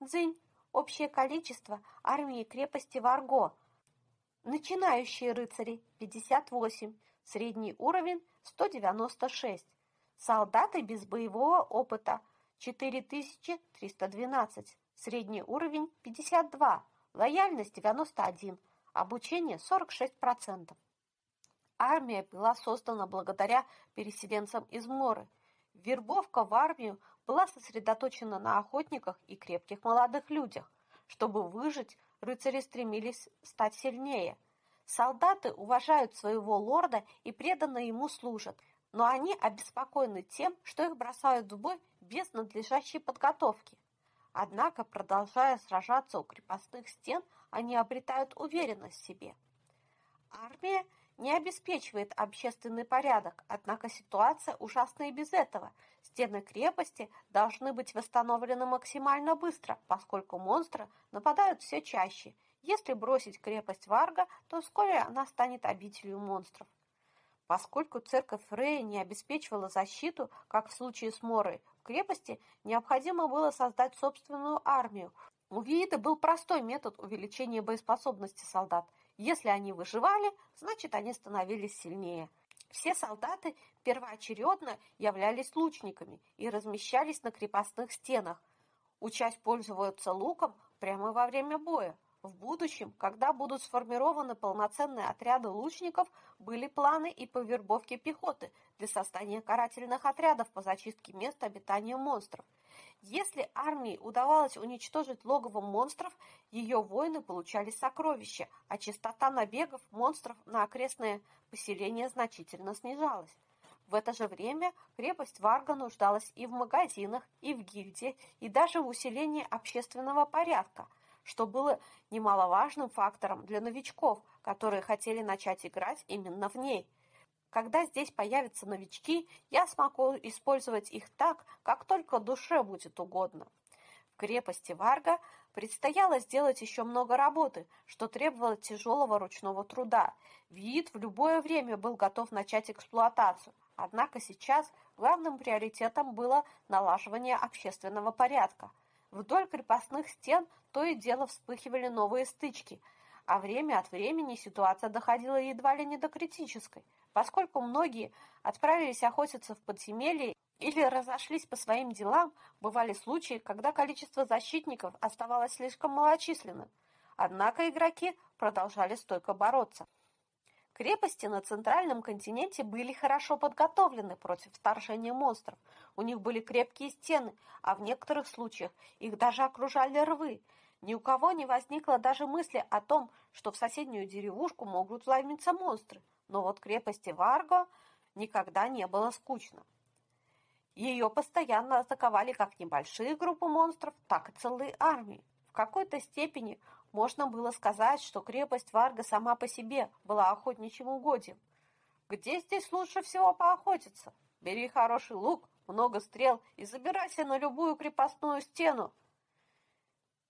Дзынь. Общее количество армии крепости Варго. Начинающие рыцари – 58, средний уровень – 196. Солдаты без боевого опыта – 4312, средний уровень – 52, лояльность – 91, обучение – 46%. Армия была создана благодаря переселенцам из Моры. Вербовка в армию была сосредоточена на охотниках и крепких молодых людях. Чтобы выжить, рыцари стремились стать сильнее. Солдаты уважают своего лорда и преданно ему служат, но они обеспокоены тем, что их бросают в бой без надлежащей подготовки. Однако, продолжая сражаться у крепостных стен, они обретают уверенность в себе. Армия не обеспечивает общественный порядок, однако ситуация ужасна и без этого. Стены крепости должны быть восстановлены максимально быстро, поскольку монстры нападают все чаще. Если бросить крепость Варга, то вскоре она станет обителью монстров. Поскольку церковь Фрея не обеспечивала защиту, как в случае с Морой, в крепости необходимо было создать собственную армию. У Виида был простой метод увеличения боеспособности солдат – если они выживали, значит они становились сильнее. Все солдаты первоочередно являлись лучниками и размещались на крепостных стенах, учась пользоваться луком прямо во время боя. В будущем, когда будут сформированы полноценные отряды лучников, были планы и по вербовке пехоты для создания карательных отрядов по зачистке мест обитания монстров. Если армии удавалось уничтожить логово монстров, ее воины получали сокровища, а частота набегов монстров на окрестные поселения значительно снижалась. В это же время крепость Варга нуждалась и в магазинах, и в гильдии, и даже в усилении общественного порядка – что было немаловажным фактором для новичков, которые хотели начать играть именно в ней. Когда здесь появятся новички, я смогу использовать их так, как только душе будет угодно. В крепости Варга предстояло сделать еще много работы, что требовало тяжелого ручного труда. Виит в любое время был готов начать эксплуатацию, однако сейчас главным приоритетом было налаживание общественного порядка – Вдоль крепостных стен то и дело вспыхивали новые стычки, а время от времени ситуация доходила едва ли не до критической, поскольку многие отправились охотиться в подземелье или разошлись по своим делам, бывали случаи, когда количество защитников оставалось слишком малочисленным. Однако игроки продолжали стойко бороться. Крепости на центральном континенте были хорошо подготовлены против вторжения монстров. У них были крепкие стены, а в некоторых случаях их даже окружали рвы. Ни у кого не возникло даже мысли о том, что в соседнюю деревушку могут вломиться монстры. Но вот крепости Варго никогда не было скучно. Ее постоянно атаковали как небольшие группы монстров, так и целые армии. В какой-то степени можно было сказать, что крепость Варга сама по себе была охотничьим угодьем. Где здесь лучше всего поохотиться? Бери хороший лук, много стрел и забирайся на любую крепостную стену.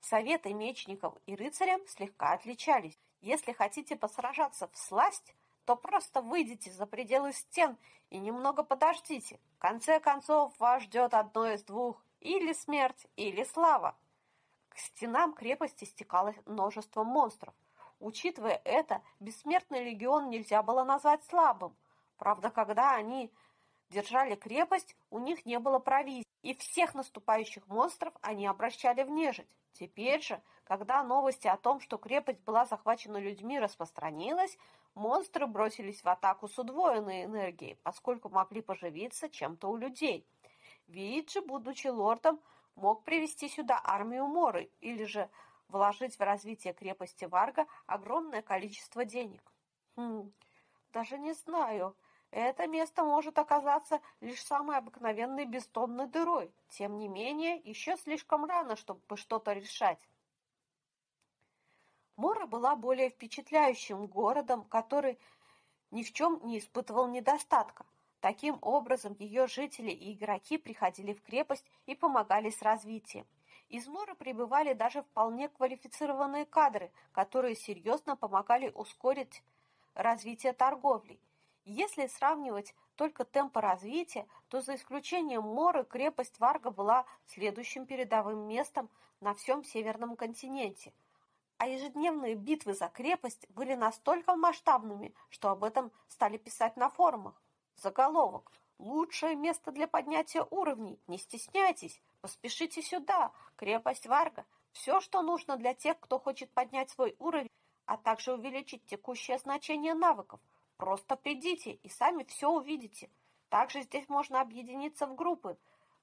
Советы мечников и рыцарям слегка отличались. Если хотите посражаться в сласть, то просто выйдите за пределы стен и немного подождите. В конце концов, вас ждет одно из двух – или смерть, или слава. К стенам крепости стекалось множество монстров. Учитывая это, бессмертный легион нельзя было назвать слабым. Правда, когда они держали крепость, у них не было провизии, и всех наступающих монстров они обращали в нежить. Теперь же, когда новости о том, что крепость была захвачена людьми, распространилась, монстры бросились в атаку с удвоенной энергией, поскольку могли поживиться чем-то у людей. Вииджи, будучи лордом, мог привести сюда армию Моры или же вложить в развитие крепости Варга огромное количество денег. Хм, даже не знаю. Это место может оказаться лишь самой обыкновенной бестонной дырой. Тем не менее, еще слишком рано, чтобы что-то решать. Мора была более впечатляющим городом, который ни в чем не испытывал недостатка. Таким образом, ее жители и игроки приходили в крепость и помогали с развитием. Из Мора прибывали даже вполне квалифицированные кадры, которые серьезно помогали ускорить развитие торговли. Если сравнивать то только темпы развития, то за исключением Моры крепость Варга была следующим передовым местом на всем северном континенте. А ежедневные битвы за крепость были настолько масштабными, что об этом стали писать на форумах. Заголовок «Лучшее место для поднятия уровней. Не стесняйтесь, поспешите сюда. Крепость Варга. Все, что нужно для тех, кто хочет поднять свой уровень, а также увеличить текущее значение навыков. Просто придите и сами все увидите. Также здесь можно объединиться в группы.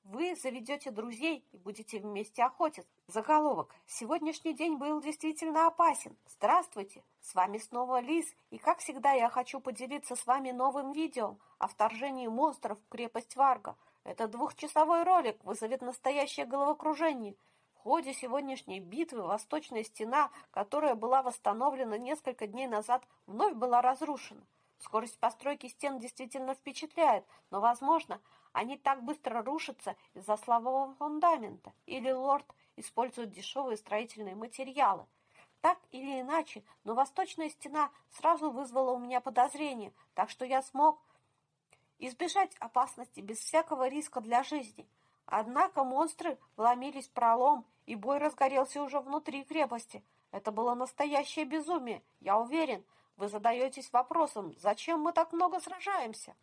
Вы заведете друзей и будете вместе охотиться. Заголовок. Сегодняшний день был действительно опасен. Здравствуйте, с вами снова Лиз, и как всегда я хочу поделиться с вами новым видео о вторжении монстров в крепость Варга. Этот двухчасовой ролик вызовет настоящее головокружение – в ходе сегодняшней битвы Восточная стена, которая была восстановлена несколько дней назад, вновь была разрушена. Скорость постройки стен действительно впечатляет, но, возможно, они так быстро рушатся из-за слабого фундамента, или лорд использует дешевые строительные материалы. Так или иначе, но Восточная стена сразу вызвала у меня подозрение, так что я смог избежать опасности без всякого риска для жизни. Однако монстры вломились в пролом, и бой разгорелся уже внутри крепости. Это было настоящее безумие, я уверен. Вы задаетесь вопросом, зачем мы так много сражаемся?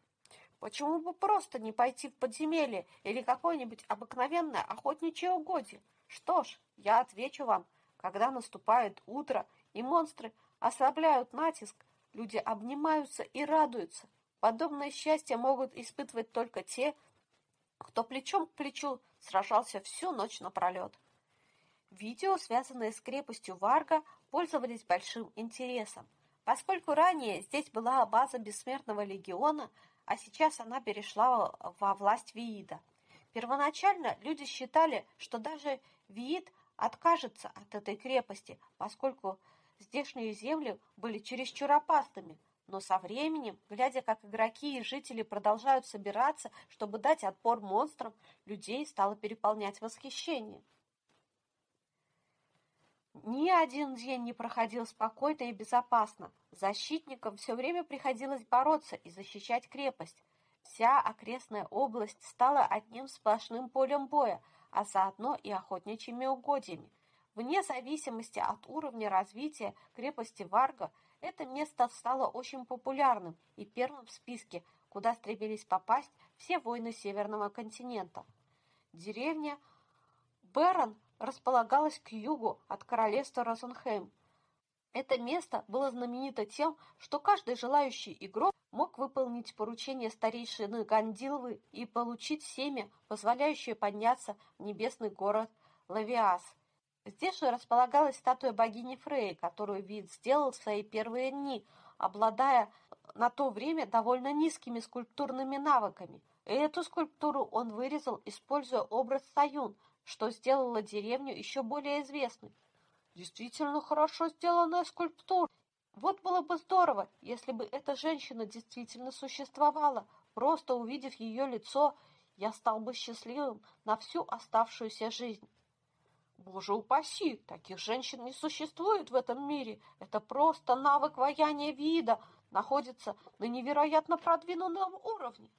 Почему бы просто не пойти в подземелье или какое-нибудь обыкновенное охотничье угодье? Что ж, я отвечу вам, когда наступает утро и монстры ослабляют натиск, люди обнимаются и радуются. Подобное счастье могут испытывать только те, кто плечом к плечу сражался всю ночь напролет. Видео, связанные с крепостью Варга, пользовались большим интересом, поскольку ранее здесь была база Бессмертного легиона, а сейчас она перешла во власть Виида. Первоначально люди считали, что даже Виид откажется от этой крепости, поскольку здешние земли были чересчур опасными, но со временем, глядя, как игроки и жители продолжают собираться, чтобы дать отпор монстрам, людей стало переполнять восхищение. Ни один день не проходил спокойно и безопасно. Защитникам все время приходилось бороться и защищать крепость. Вся окрестная область стала одним сплошным полем боя, а заодно и охотничьими угодьями. Вне зависимости от уровня развития крепости Варга – это место стало очень популярным и первым в списке, куда стремились попасть все воины Северного континента. Деревня Берон располагалась к югу от королевства Розенхейм. Это место было знаменито тем, что каждый желающий игрок мог выполнить поручение старейшины Гандилвы и получить семя, позволяющее подняться в небесный город Лавиас – Здесь же располагалась статуя богини Фреи, которую Вид сделал в свои первые дни, обладая на то время довольно низкими скульптурными навыками. И эту скульптуру он вырезал, используя образ Саюн, что сделало деревню еще более известной. Действительно хорошо сделанная скульптура. Вот было бы здорово, если бы эта женщина действительно существовала. Просто увидев ее лицо, я стал бы счастливым на всю оставшуюся жизнь. Боже упаси, таких женщин не существует в этом мире. Это просто навык ваяния вида, находится на невероятно продвинутом уровне.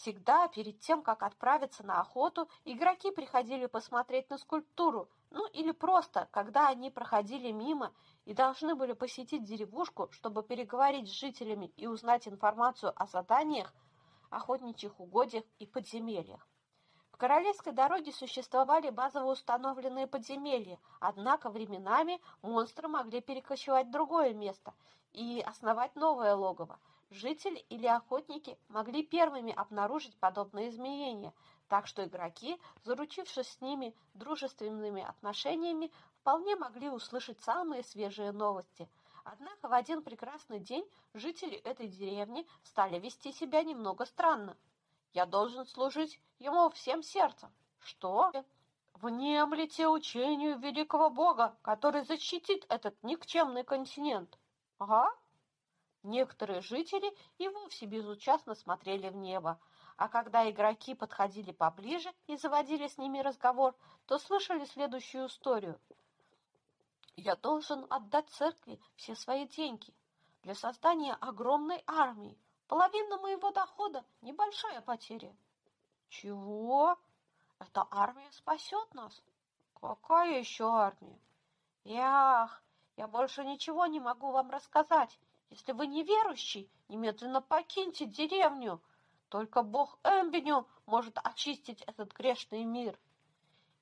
Всегда перед тем, как отправиться на охоту, игроки приходили посмотреть на скульптуру, ну или просто, когда они проходили мимо и должны были посетить деревушку, чтобы переговорить с жителями и узнать информацию о заданиях, охотничьих угодьях и подземельях. В Королевской дороге существовали базово установленные подземелья, однако временами монстры могли перекочевать в другое место и основать новое логово. Жители или охотники могли первыми обнаружить подобные изменения, так что игроки, заручившись с ними дружественными отношениями, вполне могли услышать самые свежие новости. Однако в один прекрасный день жители этой деревни стали вести себя немного странно. Я должен служить ему всем сердцем. Что? Внемлите учению великого бога, который защитит этот никчемный континент. Ага. Некоторые жители и вовсе безучастно смотрели в небо, а когда игроки подходили поближе и заводили с ними разговор, то слышали следующую историю. Я должен отдать церкви все свои деньги для создания огромной армии. Половина моего дохода – небольшая потеря. Чего? Эта армия спасет нас? Какая еще армия? Ях, я больше ничего не могу вам рассказать. Если вы неверующий, немедленно покиньте деревню. Только бог Эмбеню может очистить этот грешный мир.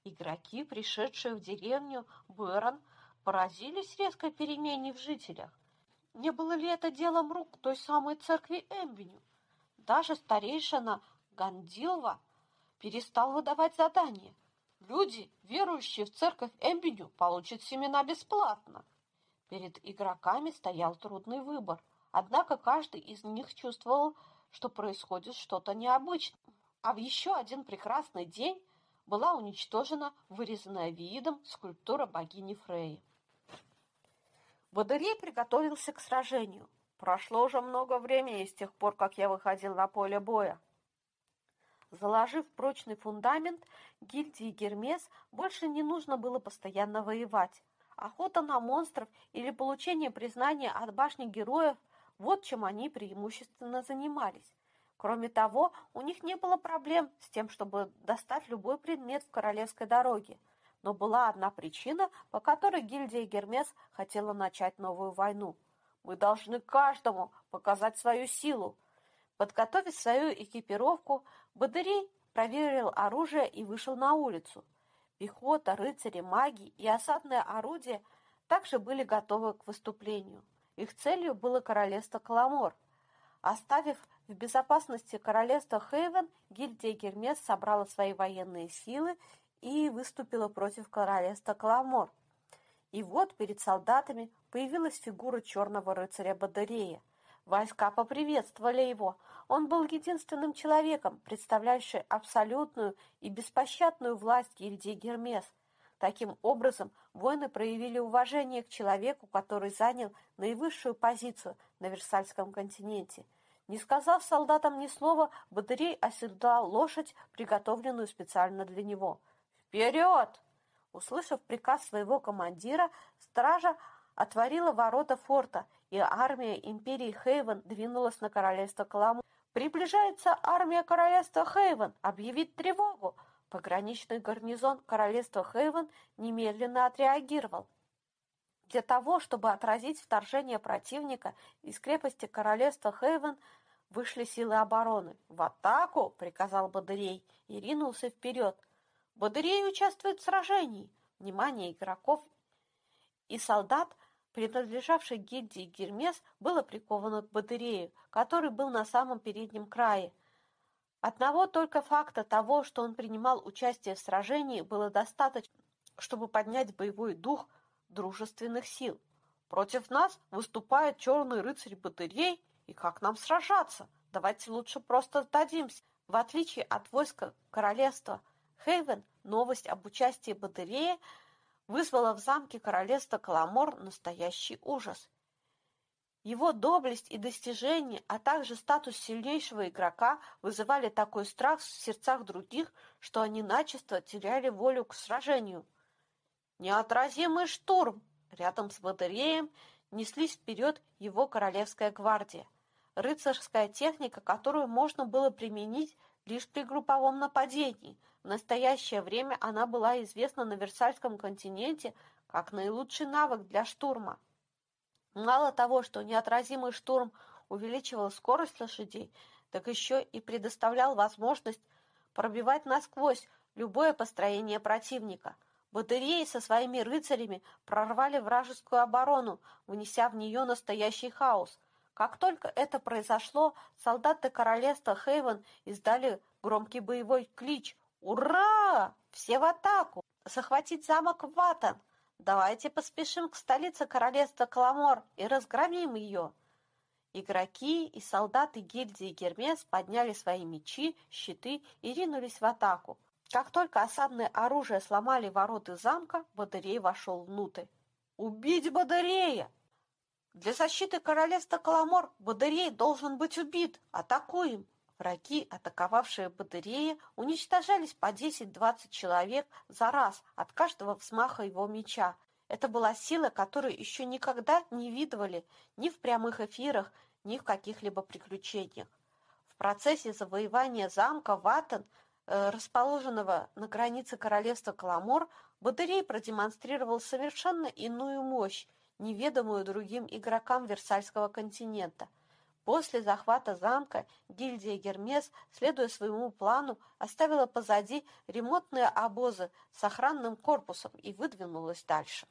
Игроки, пришедшие в деревню Бэрон, поразились резкой перемене в жителях. Не было ли это делом рук той самой церкви Эмбеню? Даже старейшина Гандилва перестал выдавать задания. Люди, верующие в церковь Эмбеню, получат семена бесплатно. Перед игроками стоял трудный выбор, однако каждый из них чувствовал, что происходит что-то необычное. А в еще один прекрасный день была уничтожена вырезанная видом скульптура богини Фреи. Водырей приготовился к сражению. Прошло уже много времени с тех пор, как я выходил на поле боя. Заложив прочный фундамент, гильдии Гермес больше не нужно было постоянно воевать. Охота на монстров или получение признания от башни героев – вот чем они преимущественно занимались. Кроме того, у них не было проблем с тем, чтобы достать любой предмет в королевской дороге. Но была одна причина, по которой гильдия Гермес хотела начать новую войну. Мы должны каждому показать свою силу. Подготовив свою экипировку, Бадырей проверил оружие и вышел на улицу. Пехота, рыцари, маги и осадное орудие также были готовы к выступлению. Их целью было королевство Каламор. Оставив в безопасности королевства Хейвен гильдия Гермес собрала свои военные силы и выступила против королевства Каламор. И вот перед солдатами появилась фигура черного рыцаря Бадырея. Войска поприветствовали его. Он был единственным человеком, представляющим абсолютную и беспощадную власть гильдии Гермес. Таким образом, воины проявили уважение к человеку, который занял наивысшую позицию на Версальском континенте – не сказав солдатам ни слова, Батырей оседлал лошадь, приготовленную специально для него. «Вперед!» Услышав приказ своего командира, стража отворила ворота форта, и армия империи Хейвен двинулась на королевство Каламу. «Приближается армия королевства Хейвен! Объявить тревогу!» Пограничный гарнизон королевства Хейвен немедленно отреагировал. Для того, чтобы отразить вторжение противника из крепости королевства Хейвен, вышли силы обороны. «В атаку!» — приказал Бадырей и ринулся вперед. Бадырей участвует в сражении. Внимание игроков и солдат, принадлежавших гильдии Гермес, было приковано к Бадырею, который был на самом переднем крае. Одного только факта того, что он принимал участие в сражении, было достаточно, чтобы поднять боевой дух дружественных сил. Против нас выступает черный рыцарь батарей, и как нам сражаться? Давайте лучше просто сдадимся. В отличие от войска королевства Хейвен, новость об участии батареи вызвала в замке королевства Каламор настоящий ужас. Его доблесть и достижения, а также статус сильнейшего игрока вызывали такой страх в сердцах других, что они начисто теряли волю к сражению. Неотразимый штурм! Рядом с батареем неслись вперед его королевская гвардия. Рыцарская техника, которую можно было применить лишь при групповом нападении. В настоящее время она была известна на Версальском континенте как наилучший навык для штурма. Мало того, что неотразимый штурм увеличивал скорость лошадей, так еще и предоставлял возможность пробивать насквозь любое построение противника – Батареи со своими рыцарями прорвали вражескую оборону, внеся в нее настоящий хаос. Как только это произошло, солдаты королевства Хейвен издали громкий боевой клич «Ура! Все в атаку! Захватить замок Ватан! Давайте поспешим к столице королевства Каламор и разгромим ее!» Игроки и солдаты гильдии Гермес подняли свои мечи, щиты и ринулись в атаку. Как только осадное оружие сломало вороты замка, Бадырей вошел внутрь. «Убить Бадырея!» «Для защиты королевства Каламор Бадырей должен быть убит! Атакуем!» Враги, атаковавшие Бадырея, уничтожались по 10-20 человек за раз от каждого взмаха его меча. Это была сила, которую еще никогда не видывали ни в прямых эфирах, ни в каких-либо приключениях. В процессе завоевания замка Ватан, э, расположенного на границе королевства Каламор, Батырей продемонстрировал совершенно иную мощь, неведомую другим игрокам Версальского континента. После захвата замка гильдия Гермес, следуя своему плану, оставила позади ремонтные обозы с охранным корпусом и выдвинулась дальше.